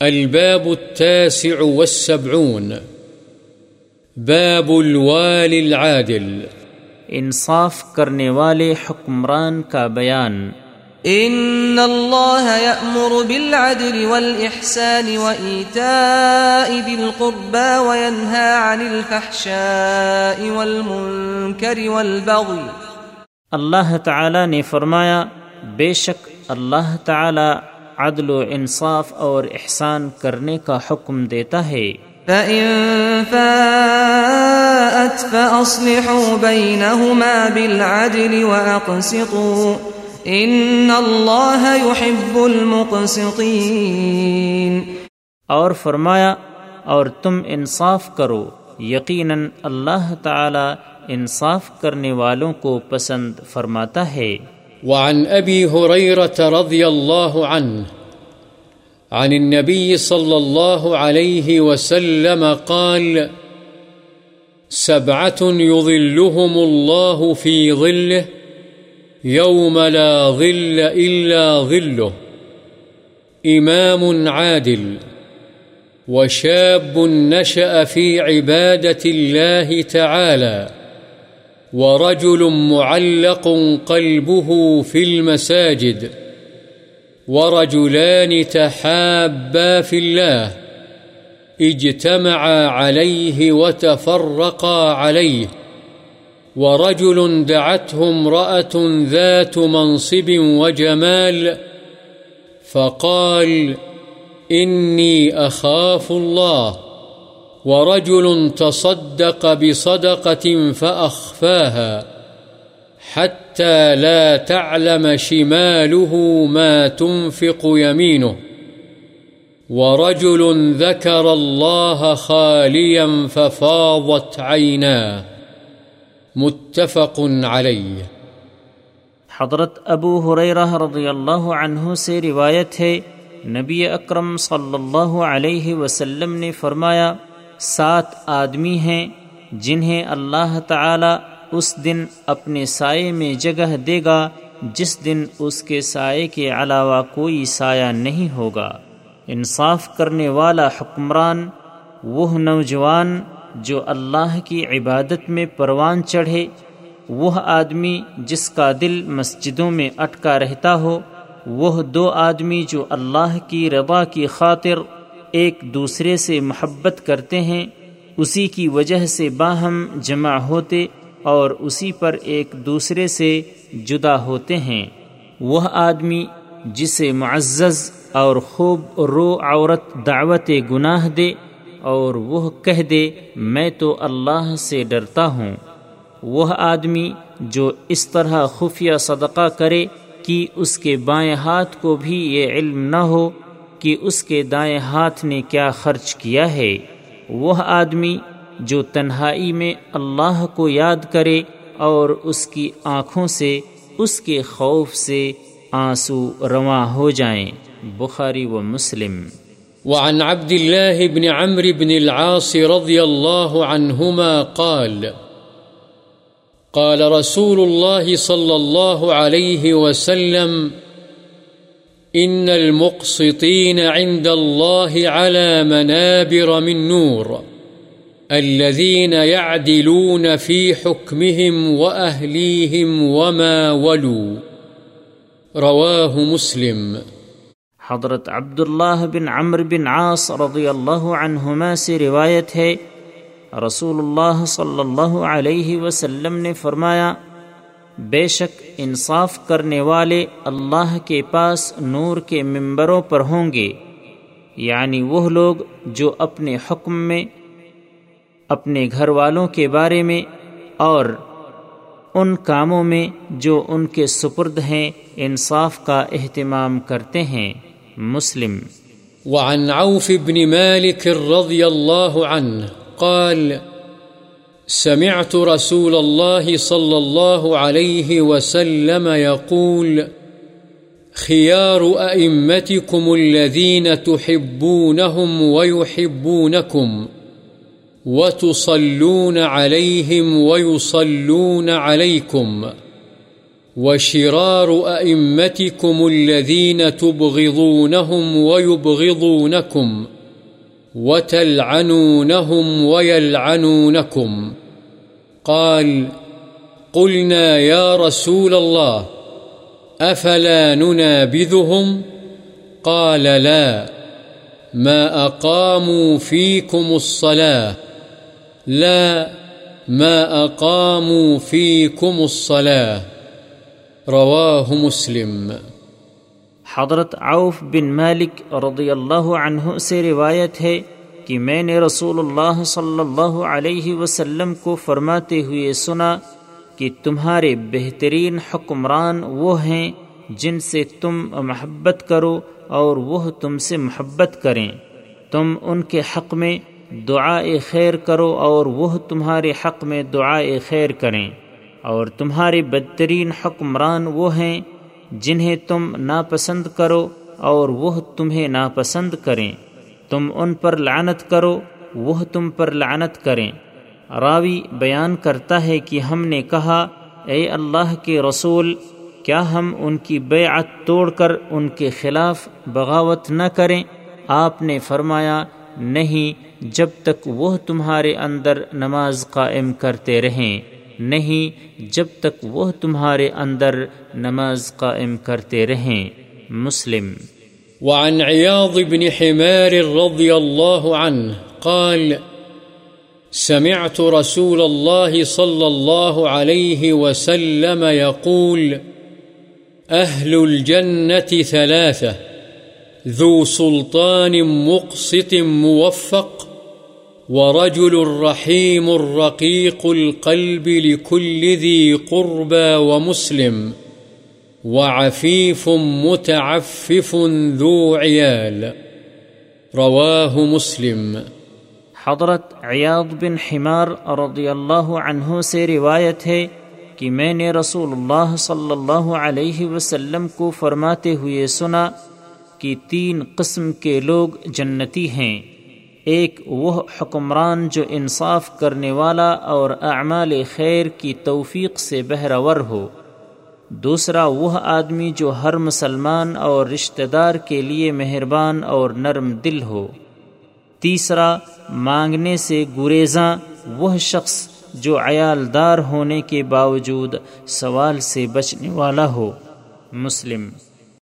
الباب التاسع والسبعون. باب الوالي العادل. انصاف کرنے والے حکمران کا بیان. ان اللہ یأمر بالعدل والإحسان وإيتاء ذي القربى وينهى عن الفحشاء والمنكر والبغي اللہ تعالی نے فرمایا بے شک اللہ تعالی عدل و انصاف اور احسان کرنے کا حکم دیتا ہے۔ فَإِن فَاءَتْ فَأَصْلِحُوا بَيْنَهُمَا بِالْعَدْلِ وَأَقْسِطُوا إِنَّ اللَّهَ يُحِبُّ الْمُقْسِطِينَ۔ اور فرمایا اور تم انصاف کرو۔ یقیناً اللہ تعالی انصاف کرنے والوں کو پسند فرماتا ہے۔ وعن أبي هريرة رضي الله عنه عن النبي صلى الله عليه وسلم قال سبعة يظلهم الله في ظله، يوم لا ظل إلا ظله، إمام عادل، وشاب نشأ في عبادة الله تعالى. ورجل معلق قلبه في المساجد، ورجلان تحابا في الله اجتمعا عليه وتفرقا عليه، ورجل دعته امرأة ذات منصب وجمال، فقال إني أخاف الله. ورجل تصدق بصدقة فأخفاها حتى لا تعلم شماله ما تنفق يمينه. ورجل ذكر الله خاليا ففاضت عيناه. متفق عليه. حضرت ابو حریرہ رضی اللہ عنہ سے روایت ہے، نبی اکرم صلی اللہ علیہ وسلم نے فرمایا سات آدمی ہیں جنہیں اللہ تعالی اس دن اپنے سائے میں جگہ دے گا، جس دن اس کے سائے کے علاوہ کوئی سایہ نہیں ہوگا۔ انصاف کرنے والا حکمران، وہ نوجوان جو اللہ کی عبادت میں پروان چڑھے، وہ آدمی جس کا دل مسجدوں میں اٹکا رہتا ہو، وہ دو آدمی جو اللہ کی رضا کی خاطر ایک دوسرے سے محبت کرتے ہیں، اسی کی وجہ سے باہم جمع ہوتے اور اسی پر ایک دوسرے سے جدا ہوتے ہیں۔ وہ آدمی جسے معزز اور خوب رو عورت دعوت گناہ دے اور وہ کہہ دے، میں تو اللہ سے ڈرتا ہوں۔ وہ آدمی جو اس طرح خفیہ صدقہ کرے کہ اس کے بائیں ہاتھ کو بھی یہ علم نہ ہو کہ اس کے دائیں ہاتھ نے کیا خرچ کیا ہے۔ وہ آدمی جو تنہائی میں اللہ کو یاد کرے اور اس کی آنکھوں سے، اس کے خوف سے آنسو رواں ہو جائیں۔ بخاری و مسلم۔ وعن عبد الله بن عمرو بن العاص رضي الله عنهما قال قال رسول الله صلى الله عليه وسلم إن المقسطين عند الله على منابر من نور الذين يعدلون في حكمهم وأهليهم وما ولوا رواه مسلم حضرت عبداللہ بن عمر بن عاص رضی اللہ عنہما سے روایت ہے، رسول اللہ صلی اللہ علیہ وسلم نے فرمایا بے شک انصاف کرنے والے اللہ کے پاس نور کے ممبروں پر ہوں گے۔ یعنی وہ لوگ جو اپنے حکم میں، اپنے گھر والوں کے بارے میں اور ان کاموں میں جو ان کے سپرد ہیں، انصاف کا اہتمام کرتے ہیں۔ مسلم۔ وعن عوف بن مالك رضي الله عنه قال سمعت رسول الله صلى الله عليه وسلم يقول خيار أئمتكم الذين تحبونهم ويحبونكم وتصلون عليهم ويصلون عليكم وشرار أئمتكم الذين تبغضونهم ويبغضونكم وتلعنونهم ويلعنونكم قال قلنا يا رسول الله أفلا ننابذهم قال لا ما أقاموا فيكم الصلاة لا ما أقاموا فيكم الصلاة رواه مسلم حضرت عوف بن مالک رضی اللہ عنہ سے روایت ہے کہ میں نے رسول اللہ صلی اللہ علیہ وسلم کو فرماتے ہوئے سنا کہ تمہارے بہترین حکمران وہ ہیں جن سے تم محبت کرو اور وہ تم سے محبت کریں۔ تم ان کے حق میں دعا خیر کرو اور وہ تمہارے حق میں دعا خیر کریں۔ اور تمہارے بدترین حکمران وہ ہیں جنہیں تم ناپسند کرو اور وہ تمہیں ناپسند کریں۔ تم ان پر لعنت کرو، وہ تم پر لعنت کریں۔ راوی بیان کرتا ہے کہ ہم نے کہا، اے اللہ کے رسول، کیا ہم ان کی بیعت توڑ کر ان کے خلاف بغاوت نہ کریں؟ آپ نے فرمایا، نہیں، جب تک وہ تمہارے اندر نماز قائم کرتے رہیں۔ نہیں جب تک وہ تمہارے اندر نماز قائم کرتے رہیں۔ مسلم۔ وعن عياض بن حمار رضي الله عنه قال، سمعت رسول الله صلى الله عليه وسلم يقول، أهل الجنة ثلاثة، ذو سلطان مقسط موفق ورجل رحيم رقيق القلب لكل ذي قربى ومسلم وعفيف متعفف ذو عيال. رواه مسلم. حضرت عیاض بن حمار رضی اللہ عنہ سے روایت ہے کہ میں نے رسول اللہ صلی اللہ علیہ وسلم کو فرماتے ہوئے سنا کہ تین قسم کے لوگ جنتی ہیں۔ ایک وہ حکمران جو انصاف کرنے والا اور اعمال خیر کی توفیق سے بہرور ہو۔ دوسرا وہ آدمی جو ہر مسلمان اور رشتہ دار کے لیے مہربان اور نرم دل ہو۔ تیسرا، مانگنے سے گریزاں، وہ شخص جو عیالدار ہونے کے باوجود سوال سے بچنے والا ہو۔ مسلم